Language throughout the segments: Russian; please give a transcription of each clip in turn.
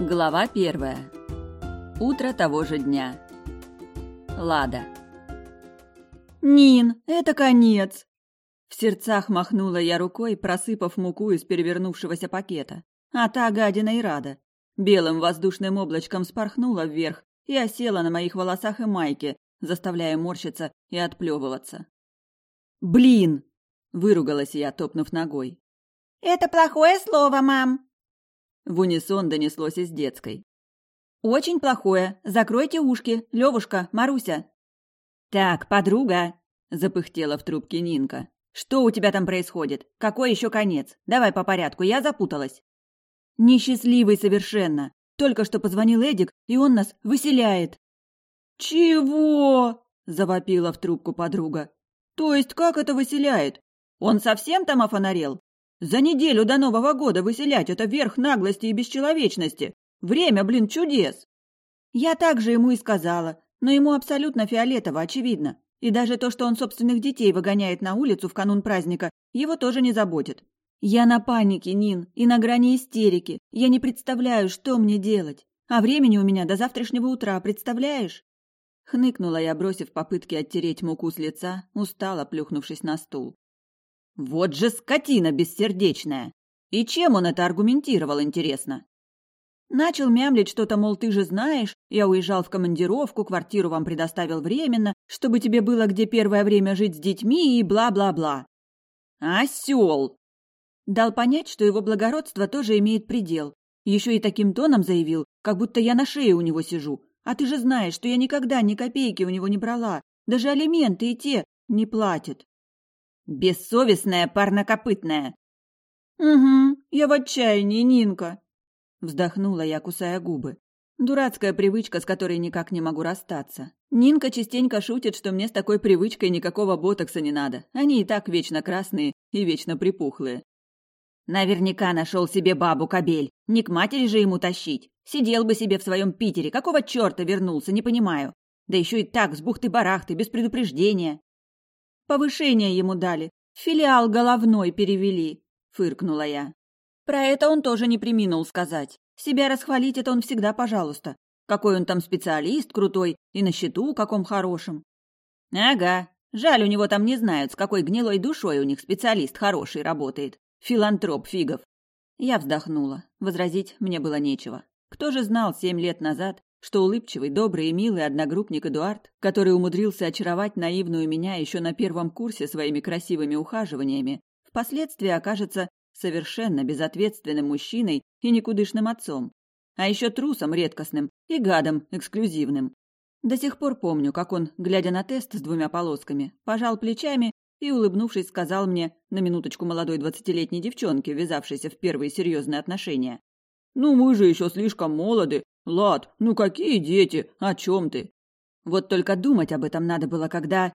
Глава первая. Утро того же дня. Лада. «Нин, это конец!» В сердцах махнула я рукой, просыпав муку из перевернувшегося пакета. А та гадина и рада. Белым воздушным облачком спорхнула вверх и осела на моих волосах и майке, заставляя морщиться и отплевываться. «Блин!» – выругалась я, топнув ногой. «Это плохое слово, мам!» В унисон донеслось из детской. «Очень плохое. Закройте ушки. Левушка, Маруся». «Так, подруга», – запыхтела в трубке Нинка. «Что у тебя там происходит? Какой еще конец? Давай по порядку, я запуталась». «Несчастливый совершенно. Только что позвонил Эдик, и он нас выселяет». «Чего?» – завопила в трубку подруга. «То есть как это выселяет? Он совсем там офонарел?» За неделю до Нового года выселять – это верх наглости и бесчеловечности. Время, блин, чудес!» Я также ему и сказала, но ему абсолютно фиолетово, очевидно. И даже то, что он собственных детей выгоняет на улицу в канун праздника, его тоже не заботит. Я на панике, Нин, и на грани истерики. Я не представляю, что мне делать. А времени у меня до завтрашнего утра, представляешь? Хныкнула я, бросив попытки оттереть муку с лица, устала, плюхнувшись на стул. Вот же скотина бессердечная! И чем он это аргументировал, интересно? Начал мямлить что-то, мол, ты же знаешь, я уезжал в командировку, квартиру вам предоставил временно, чтобы тебе было где первое время жить с детьми и бла-бла-бла. Осел! Дал понять, что его благородство тоже имеет предел. Еще и таким тоном заявил, как будто я на шее у него сижу. А ты же знаешь, что я никогда ни копейки у него не брала. Даже алименты и те не платит. Бессовестная парнокопытная. «Угу, я в отчаянии, Нинка!» Вздохнула я, кусая губы. Дурацкая привычка, с которой никак не могу расстаться. Нинка частенько шутит, что мне с такой привычкой никакого ботокса не надо. Они и так вечно красные и вечно припухлые. Наверняка нашел себе бабу кобель. Не к матери же ему тащить. Сидел бы себе в своем Питере. Какого черта вернулся, не понимаю. Да еще и так, с бухты-барахты, без предупреждения. Повышение ему дали. Филиал головной перевели», — фыркнула я. Про это он тоже не приминул сказать. Себя расхвалить это он всегда, пожалуйста. Какой он там специалист крутой и на счету каком хорошем. Ага, жаль, у него там не знают, с какой гнилой душой у них специалист хороший работает. Филантроп фигов. Я вздохнула. Возразить мне было нечего. Кто же знал семь лет назад, что улыбчивый, добрый и милый одногруппник Эдуард, который умудрился очаровать наивную меня еще на первом курсе своими красивыми ухаживаниями, впоследствии окажется совершенно безответственным мужчиной и никудышным отцом, а еще трусом редкостным и гадом эксклюзивным. До сих пор помню, как он, глядя на тест с двумя полосками, пожал плечами и, улыбнувшись, сказал мне, на минуточку молодой двадцатилетней девчонке, ввязавшейся в первые серьезные отношения, «Ну, мы же еще слишком молоды, «Лад, ну какие дети? О чем ты?» Вот только думать об этом надо было когда...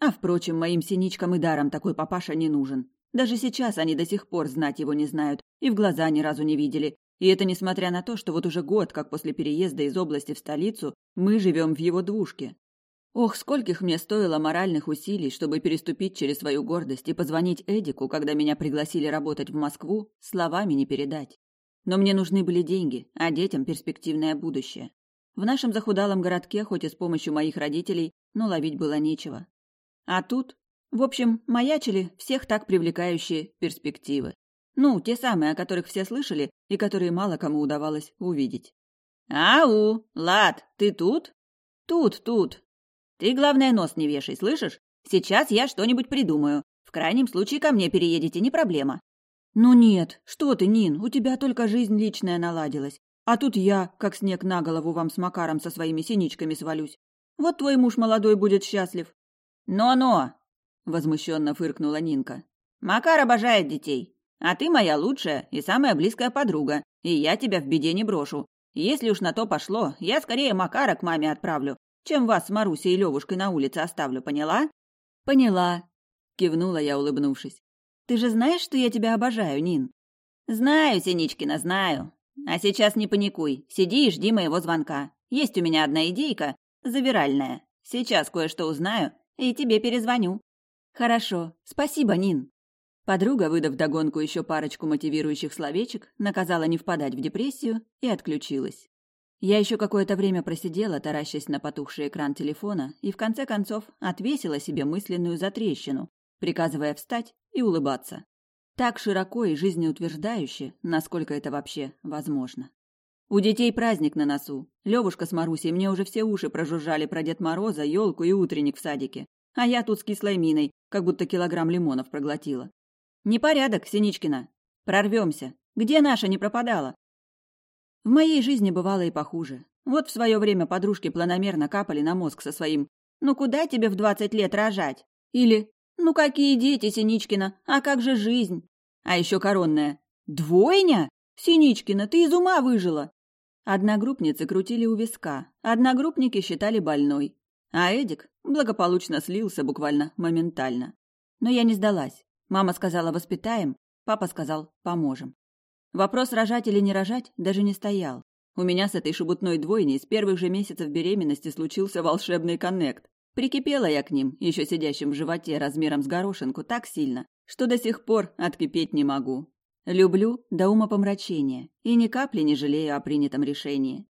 А, впрочем, моим синичкам и даром такой папаша не нужен. Даже сейчас они до сих пор знать его не знают и в глаза ни разу не видели. И это несмотря на то, что вот уже год, как после переезда из области в столицу, мы живем в его двушке. Ох, скольких мне стоило моральных усилий, чтобы переступить через свою гордость и позвонить Эдику, когда меня пригласили работать в Москву, словами не передать. Но мне нужны были деньги, а детям перспективное будущее. В нашем захудалом городке, хоть и с помощью моих родителей, но ловить было нечего. А тут, в общем, маячили всех так привлекающие перспективы. Ну, те самые, о которых все слышали и которые мало кому удавалось увидеть. «Ау! Лад, ты тут?» «Тут, тут. Ты, главное, нос не вешай, слышишь? Сейчас я что-нибудь придумаю. В крайнем случае ко мне переедете, не проблема. «Ну нет, что ты, Нин, у тебя только жизнь личная наладилась. А тут я, как снег на голову вам с Макаром со своими синичками свалюсь. Вот твой муж молодой будет счастлив». «Но-но!» – возмущенно фыркнула Нинка. «Макар обожает детей. А ты моя лучшая и самая близкая подруга, и я тебя в беде не брошу. Если уж на то пошло, я скорее Макара к маме отправлю, чем вас с Марусей и Левушкой на улице оставлю, поняла?» «Поняла», – кивнула я, улыбнувшись. Ты же знаешь, что я тебя обожаю, Нин?» «Знаю, Синичкина, знаю. А сейчас не паникуй. Сиди и жди моего звонка. Есть у меня одна идейка, завиральная. Сейчас кое-что узнаю и тебе перезвоню». «Хорошо. Спасибо, Нин». Подруга, выдав догонку еще парочку мотивирующих словечек, наказала не впадать в депрессию и отключилась. Я еще какое-то время просидела, таращась на потухший экран телефона, и в конце концов отвесила себе мысленную затрещину, приказывая встать и улыбаться. Так широко и жизнеутверждающе, насколько это вообще возможно. У детей праздник на носу. Левушка с Марусей мне уже все уши прожужжали про Дед Мороза, елку и утренник в садике. А я тут с кислой миной, как будто килограмм лимонов проглотила. Непорядок, Синичкина. Прорвемся. Где наша не пропадала? В моей жизни бывало и похуже. Вот в свое время подружки планомерно капали на мозг со своим «Ну куда тебе в двадцать лет рожать?» или ну какие дети, Синичкина, а как же жизнь? А еще коронная. Двойня? Синичкина, ты из ума выжила! Одногруппницы крутили у виска, одногруппники считали больной. А Эдик благополучно слился буквально моментально. Но я не сдалась. Мама сказала «воспитаем», папа сказал «поможем». Вопрос рожать или не рожать даже не стоял. У меня с этой шебутной двойней с первых же месяцев беременности случился волшебный коннект. Прикипела я к ним, еще сидящим в животе размером с горошинку, так сильно, что до сих пор откипеть не могу. Люблю до ума помрачения и ни капли не жалею о принятом решении.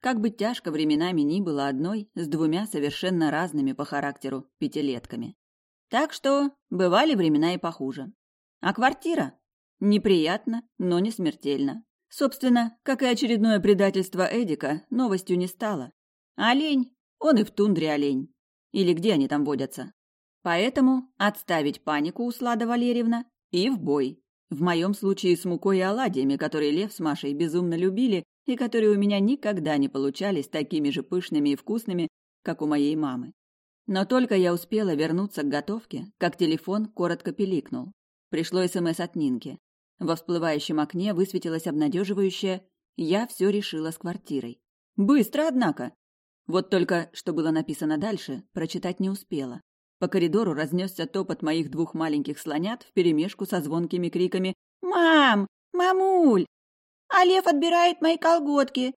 Как бы тяжко временами ни было одной с двумя совершенно разными по характеру пятилетками. Так что бывали времена и похуже. А квартира? Неприятно, но не смертельно. Собственно, как и очередное предательство Эдика, новостью не стало. Олень, он и в тундре олень или где они там водятся. Поэтому отставить панику, Услада Валерьевна, и в бой. В моем случае с мукой и оладьями, которые Лев с Машей безумно любили и которые у меня никогда не получались такими же пышными и вкусными, как у моей мамы. Но только я успела вернуться к готовке, как телефон коротко пиликнул. Пришло СМС от Нинки. Во всплывающем окне высветилось обнадеживающее «Я все решила с квартирой». «Быстро, однако!» Вот только, что было написано дальше, прочитать не успела. По коридору разнесся топот моих двух маленьких слонят вперемешку со звонкими криками «Мам! Мамуль! А лев отбирает мои колготки!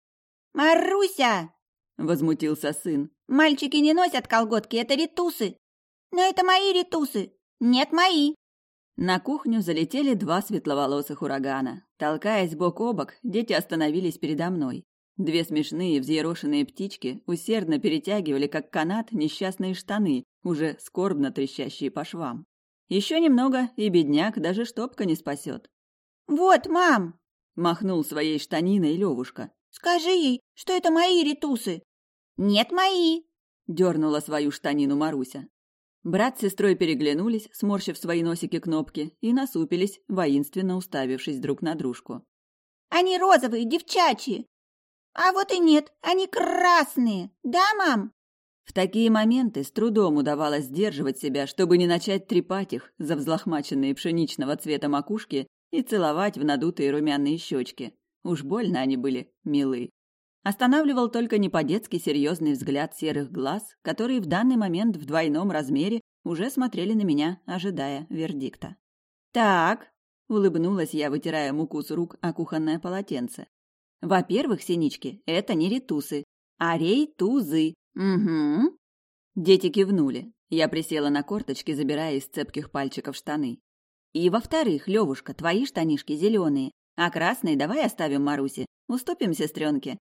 Маруся!» Возмутился сын. «Мальчики не носят колготки, это ритусы! Но это мои ритусы! Нет, мои!» На кухню залетели два светловолосых урагана. Толкаясь бок о бок, дети остановились передо мной. Две смешные взъерошенные птички усердно перетягивали, как канат, несчастные штаны, уже скорбно трещащие по швам. Еще немного, и бедняк даже штопка не спасет. «Вот, мам!» – махнул своей штаниной Левушка. «Скажи ей, что это мои ретусы!» «Нет, мои!» – дернула свою штанину Маруся. Брат с сестрой переглянулись, сморщив свои носики кнопки, и насупились, воинственно уставившись друг на дружку. «Они розовые, девчачьи! А вот и нет, они красные. Да, мам? В такие моменты с трудом удавалось сдерживать себя, чтобы не начать трепать их за взлохмаченные пшеничного цвета макушки и целовать в надутые румяные щечки. Уж больно они были милы. Останавливал только не по-детски серьезный взгляд серых глаз, которые в данный момент в двойном размере уже смотрели на меня, ожидая вердикта. «Так», — улыбнулась я, вытирая муку с рук о кухонное полотенце. Во-первых, синички – это не ретусы, а рейтузы. Угу. Дети кивнули. Я присела на корточки, забирая из цепких пальчиков штаны. И во-вторых, Левушка, твои штанишки зеленые, а красные давай оставим Марусе, уступим сестренке.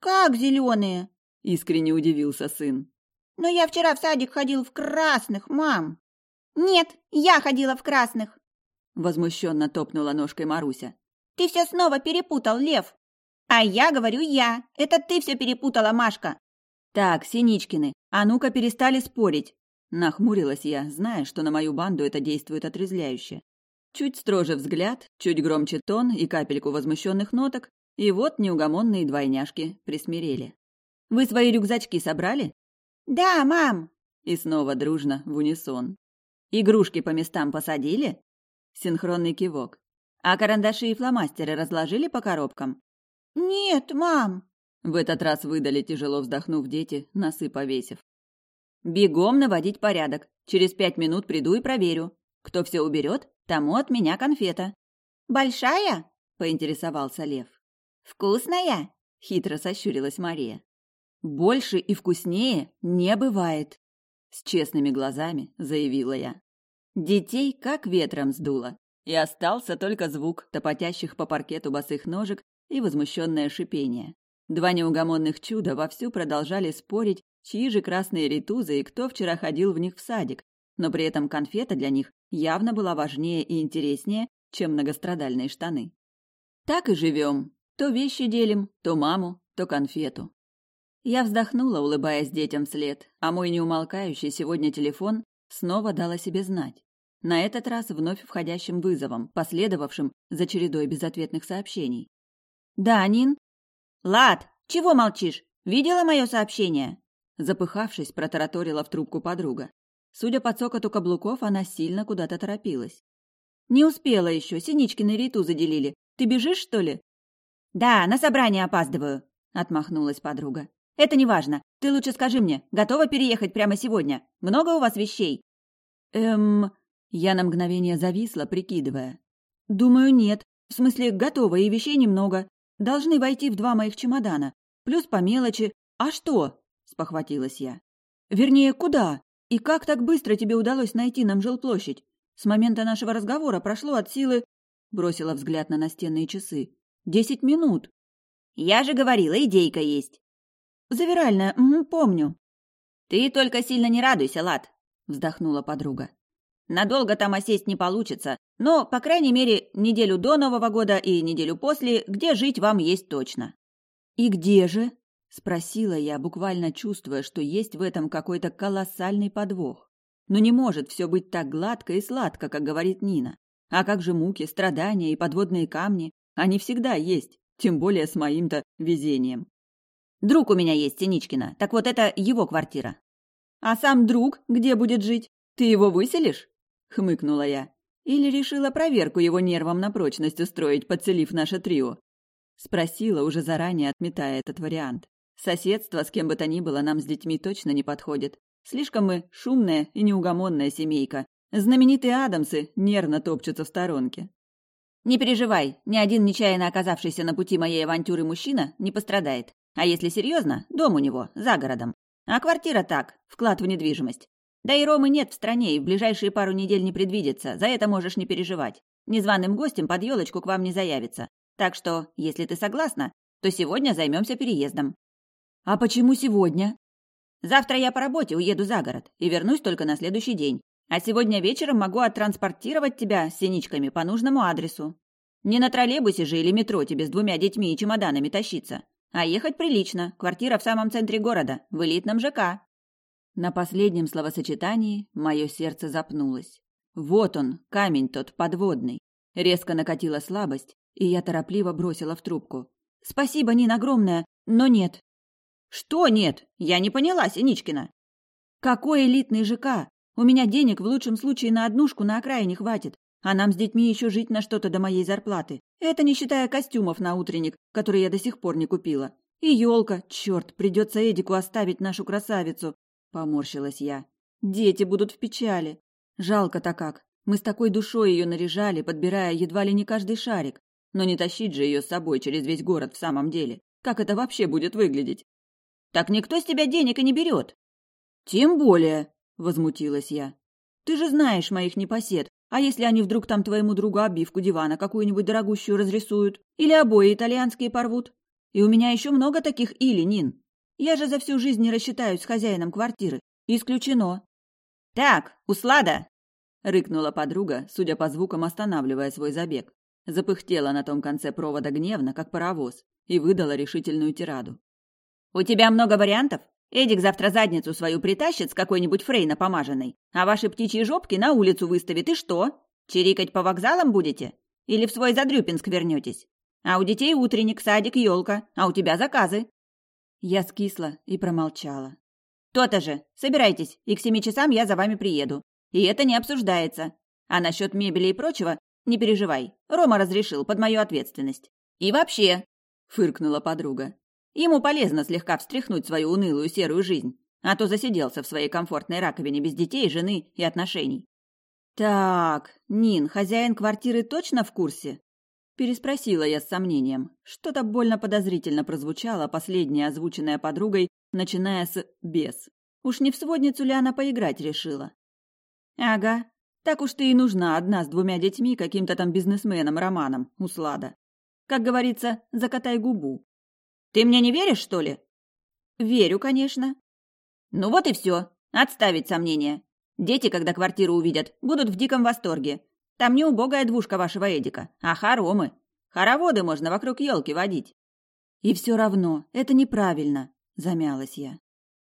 Как зеленые? Искренне удивился сын. Но я вчера в садик ходил в красных, мам. Нет, я ходила в красных. Возмущенно топнула ножкой Маруся. Ты все снова перепутал, Лев. «А я говорю я. Это ты все перепутала, Машка». «Так, Синичкины, а ну-ка перестали спорить». Нахмурилась я, зная, что на мою банду это действует отрезвляюще. Чуть строже взгляд, чуть громче тон и капельку возмущенных ноток, и вот неугомонные двойняшки присмирели. «Вы свои рюкзачки собрали?» «Да, мам!» И снова дружно, в унисон. «Игрушки по местам посадили?» Синхронный кивок. «А карандаши и фломастеры разложили по коробкам?» «Нет, мам!» В этот раз выдали, тяжело вздохнув дети, носы повесив. «Бегом наводить порядок. Через пять минут приду и проверю. Кто все уберет, тому от меня конфета». «Большая?» — поинтересовался Лев. «Вкусная?» — хитро сощурилась Мария. «Больше и вкуснее не бывает», — с честными глазами заявила я. Детей как ветром сдуло, и остался только звук топотящих по паркету босых ножек и возмущенное шипение. Два неугомонных чуда вовсю продолжали спорить, чьи же красные ритузы и кто вчера ходил в них в садик, но при этом конфета для них явно была важнее и интереснее, чем многострадальные штаны. Так и живем. То вещи делим, то маму, то конфету. Я вздохнула, улыбаясь детям вслед, а мой неумолкающий сегодня телефон снова дал о себе знать. На этот раз вновь входящим вызовом, последовавшим за чередой безответных сообщений. «Да, Нин?» «Лад, чего молчишь? Видела мое сообщение?» Запыхавшись, протараторила в трубку подруга. Судя по цокоту каблуков, она сильно куда-то торопилась. «Не успела еще, Синичкины риту заделили. Ты бежишь, что ли?» «Да, на собрание опаздываю», — отмахнулась подруга. «Это не важно. Ты лучше скажи мне, готова переехать прямо сегодня? Много у вас вещей?» «Эм...» Я на мгновение зависла, прикидывая. «Думаю, нет. В смысле, готова, и вещей немного должны войти в два моих чемодана, плюс по мелочи. А что?» – спохватилась я. «Вернее, куда? И как так быстро тебе удалось найти нам жилплощадь? С момента нашего разговора прошло от силы...» – бросила взгляд на настенные часы. «Десять минут». «Я же говорила, идейка есть». «Завиральная, помню». «Ты только сильно не радуйся, Лад», – вздохнула подруга. Надолго там осесть не получится, но, по крайней мере, неделю до Нового года и неделю после, где жить вам есть точно». «И где же?» – спросила я, буквально чувствуя, что есть в этом какой-то колоссальный подвох. Но не может все быть так гладко и сладко, как говорит Нина. А как же муки, страдания и подводные камни? Они всегда есть, тем более с моим-то везением. Друг у меня есть, Синичкина, так вот это его квартира. А сам друг где будет жить? Ты его выселишь? хмыкнула я. Или решила проверку его нервам на прочность устроить, подцелив наше трио? Спросила, уже заранее отметая этот вариант. Соседство с кем бы то ни было нам с детьми точно не подходит. Слишком мы шумная и неугомонная семейка. Знаменитые адамсы нервно топчутся в сторонке. «Не переживай, ни один нечаянно оказавшийся на пути моей авантюры мужчина не пострадает. А если серьезно, дом у него, за городом. А квартира так, вклад в недвижимость. Да и Ромы нет в стране, и в ближайшие пару недель не предвидится, за это можешь не переживать. Незваным гостем под елочку к вам не заявится. Так что, если ты согласна, то сегодня займемся переездом». «А почему сегодня?» «Завтра я по работе уеду за город и вернусь только на следующий день. А сегодня вечером могу оттранспортировать тебя с синичками по нужному адресу. Не на троллейбусе же или метро тебе с двумя детьми и чемоданами тащиться, а ехать прилично, квартира в самом центре города, в элитном ЖК». На последнем словосочетании мое сердце запнулось. Вот он, камень тот подводный. Резко накатила слабость, и я торопливо бросила в трубку. «Спасибо, Нина, огромное, но нет». «Что нет? Я не поняла, Синичкина». «Какой элитный ЖК? У меня денег в лучшем случае на однушку на окраине хватит, а нам с детьми еще жить на что-то до моей зарплаты. Это не считая костюмов на утренник, которые я до сих пор не купила. И елка, черт, придется Эдику оставить нашу красавицу, Поморщилась я. Дети будут в печали. Жалко-то как. Мы с такой душой ее наряжали, подбирая едва ли не каждый шарик. Но не тащить же ее с собой через весь город в самом деле. Как это вообще будет выглядеть? Так никто с тебя денег и не берет. Тем более, возмутилась я. Ты же знаешь моих непосед. А если они вдруг там твоему другу обивку дивана какую-нибудь дорогущую разрисуют? Или обои итальянские порвут? И у меня еще много таких или, Нин. Я же за всю жизнь не рассчитаюсь с хозяином квартиры. Исключено. Так, услада, рыкнула подруга, судя по звукам, останавливая свой забег. Запыхтела на том конце провода гневно, как паровоз, и выдала решительную тираду. У тебя много вариантов? Эдик завтра задницу свою притащит с какой-нибудь фрейна помаженной, а ваши птичьи жопки на улицу выставит, и что? Чирикать по вокзалам будете? Или в свой Задрюпинск вернетесь? А у детей утренник, садик, елка, а у тебя заказы. Я скисла и промолчала. «То-то же! Собирайтесь, и к семи часам я за вами приеду. И это не обсуждается. А насчет мебели и прочего не переживай. Рома разрешил под мою ответственность. И вообще...» — фыркнула подруга. «Ему полезно слегка встряхнуть свою унылую серую жизнь, а то засиделся в своей комфортной раковине без детей, жены и отношений». «Так, Нин, хозяин квартиры точно в курсе? Переспросила я с сомнением. Что-то больно подозрительно прозвучало последнее, озвученное подругой, начиная с «без». Уж не в сводницу ли она поиграть решила? «Ага, так уж ты и нужна одна с двумя детьми каким-то там бизнесменом Романом, услада. Как говорится, закатай губу». «Ты мне не веришь, что ли?» «Верю, конечно». «Ну вот и все. Отставить сомнения. Дети, когда квартиру увидят, будут в диком восторге. Там не убогая двушка вашего Эдика, а хоромы. Хороводы можно вокруг елки водить. И все равно, это неправильно, замялась я.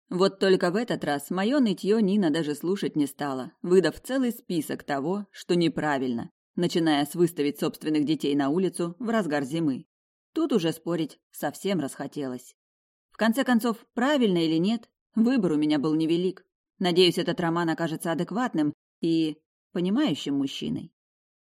Вот только в этот раз мое нытье Нина даже слушать не стала, выдав целый список того, что неправильно, начиная с выставить собственных детей на улицу в разгар зимы. Тут уже спорить совсем расхотелось. В конце концов, правильно или нет, выбор у меня был невелик. Надеюсь, этот роман окажется адекватным и понимающим мужчиной.